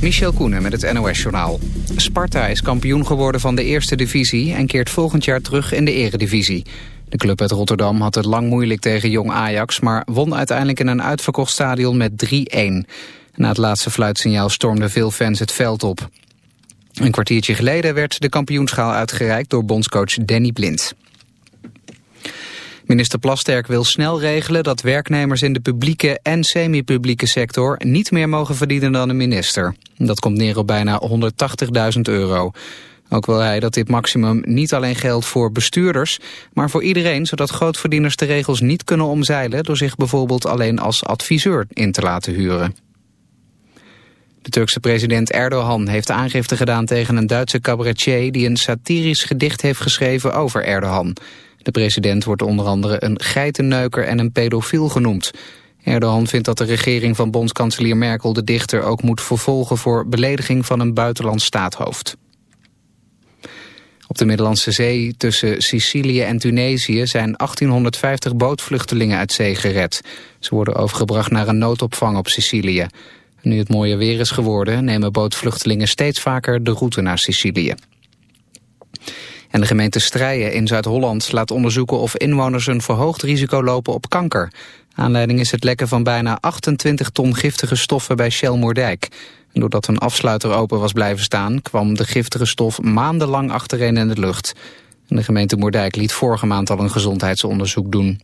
Michel Koenen met het NOS-journaal. Sparta is kampioen geworden van de eerste divisie... en keert volgend jaar terug in de eredivisie. De club uit Rotterdam had het lang moeilijk tegen Jong Ajax... maar won uiteindelijk in een uitverkocht stadion met 3-1. Na het laatste fluitsignaal stormden veel fans het veld op. Een kwartiertje geleden werd de kampioenschaal uitgereikt... door bondscoach Danny Blind. Minister Plasterk wil snel regelen dat werknemers in de publieke en semi-publieke sector niet meer mogen verdienen dan een minister. Dat komt neer op bijna 180.000 euro. Ook wil hij dat dit maximum niet alleen geldt voor bestuurders, maar voor iedereen, zodat grootverdieners de regels niet kunnen omzeilen door zich bijvoorbeeld alleen als adviseur in te laten huren. De Turkse president Erdogan heeft aangifte gedaan tegen een Duitse cabaretier die een satirisch gedicht heeft geschreven over Erdogan. De president wordt onder andere een geitenneuker en een pedofiel genoemd. Erdogan vindt dat de regering van bondskanselier Merkel de dichter ook moet vervolgen voor belediging van een buitenlands staathoofd. Op de Middellandse Zee tussen Sicilië en Tunesië zijn 1850 bootvluchtelingen uit zee gered. Ze worden overgebracht naar een noodopvang op Sicilië. Nu het mooie weer is geworden nemen bootvluchtelingen steeds vaker de route naar Sicilië. En de gemeente Strijen in Zuid-Holland laat onderzoeken of inwoners een verhoogd risico lopen op kanker. Aanleiding is het lekken van bijna 28 ton giftige stoffen bij Shell Moerdijk. Doordat een afsluiter open was blijven staan, kwam de giftige stof maandenlang achtereen in de lucht. De gemeente Moerdijk liet vorige maand al een gezondheidsonderzoek doen.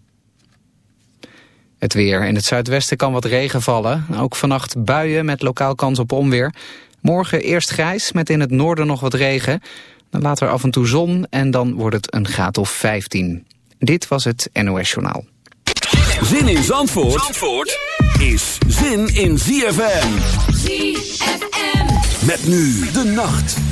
Het weer. In het zuidwesten kan wat regen vallen. Ook vannacht buien met lokaal kans op onweer. Morgen eerst grijs met in het noorden nog wat regen. Dan later af en toe zon en dan wordt het een graad of 15. Dit was het NOS Journaal. Zin in Zandvoort, Zandvoort is zin in ZFM. ZFM. Met nu de nacht.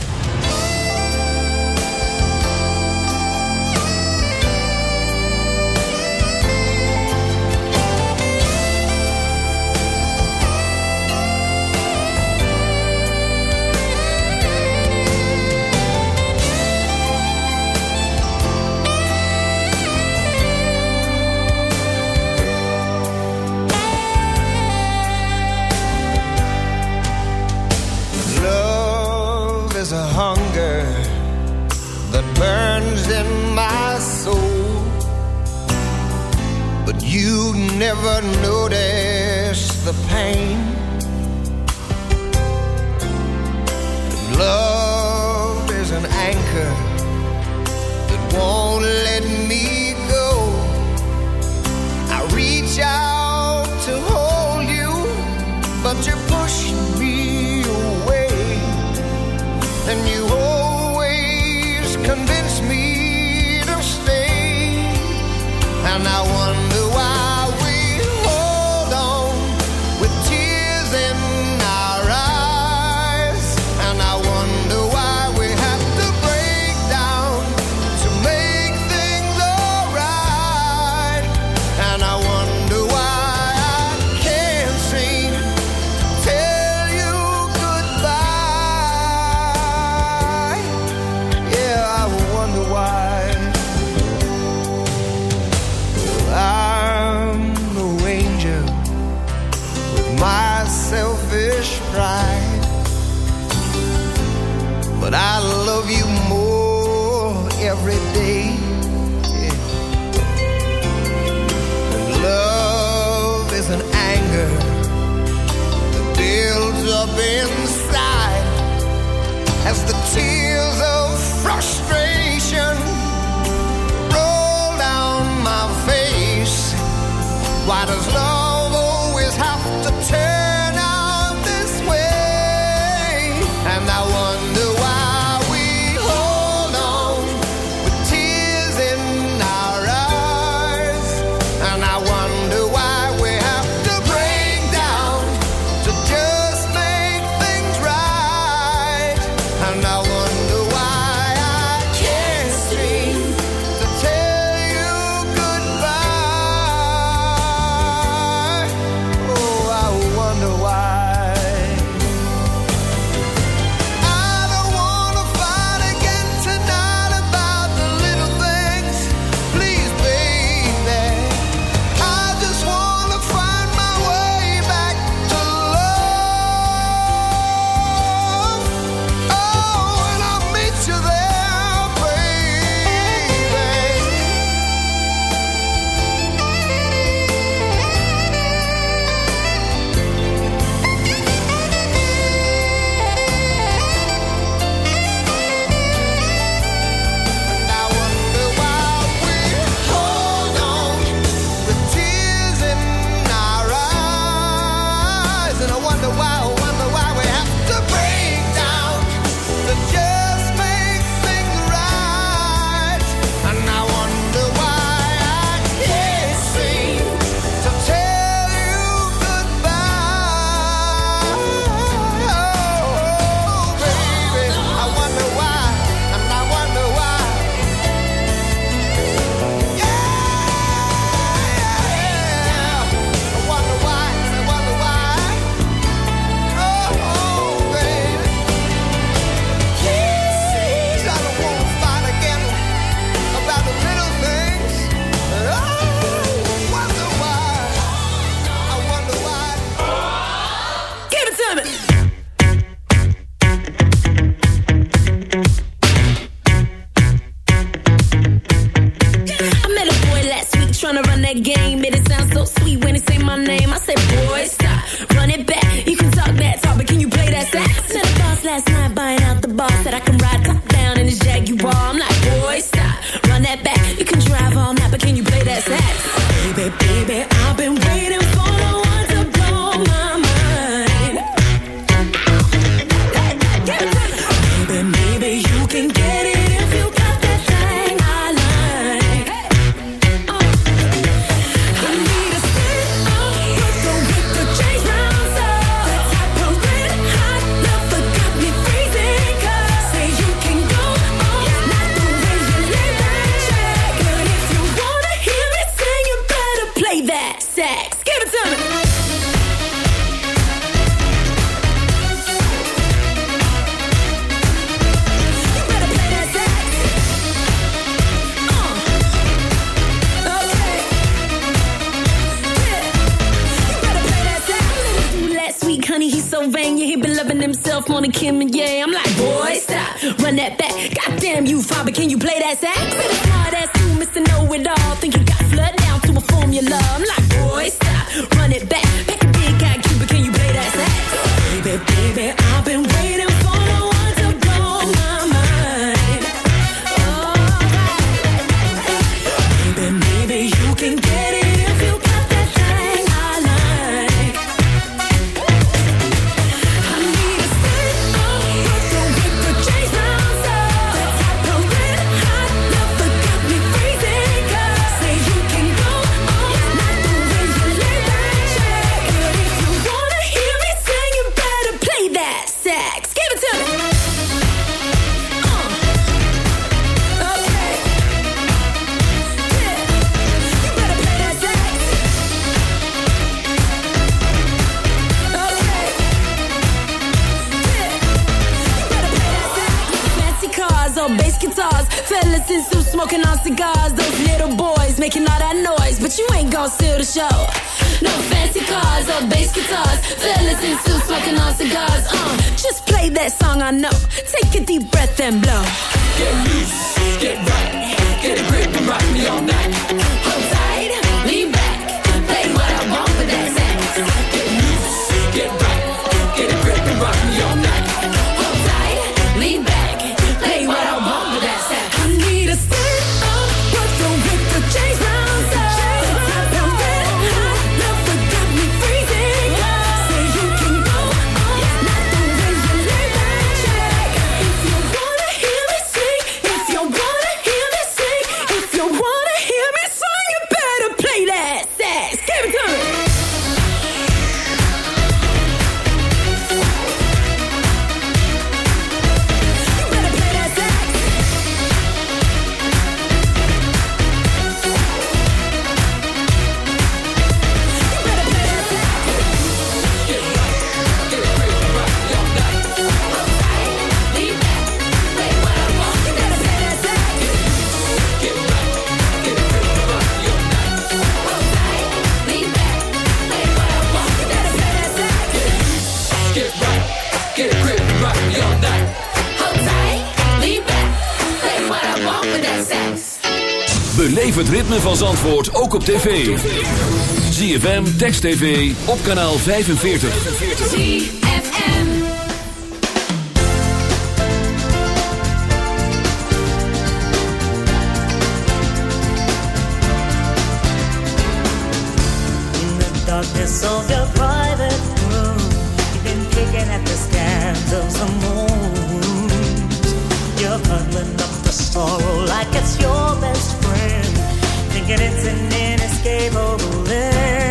Beleef het ritme van Zandvoort ook op tv. ZFM, Text TV, op kanaal 45. ZFM In the darkness of your private room You've been kicking at the scans of some old wounds You're huddling up the sorrow like it's your best thinking it's an inescapable list.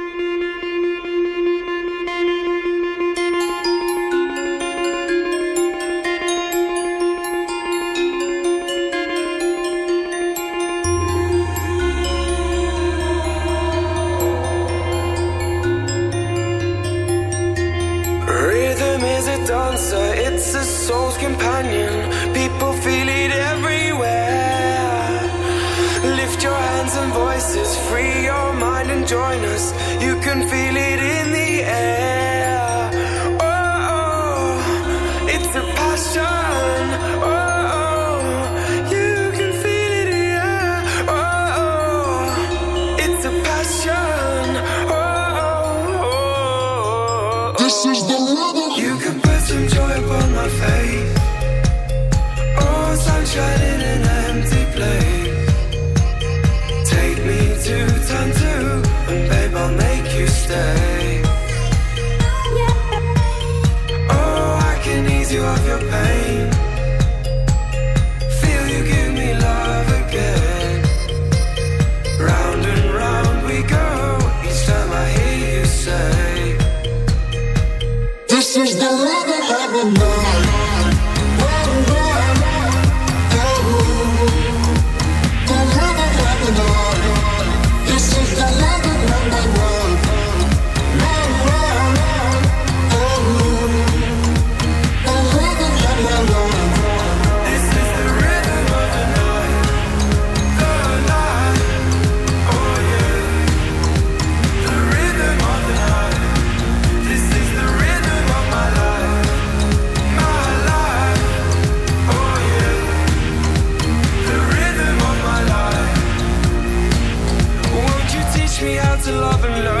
love and learn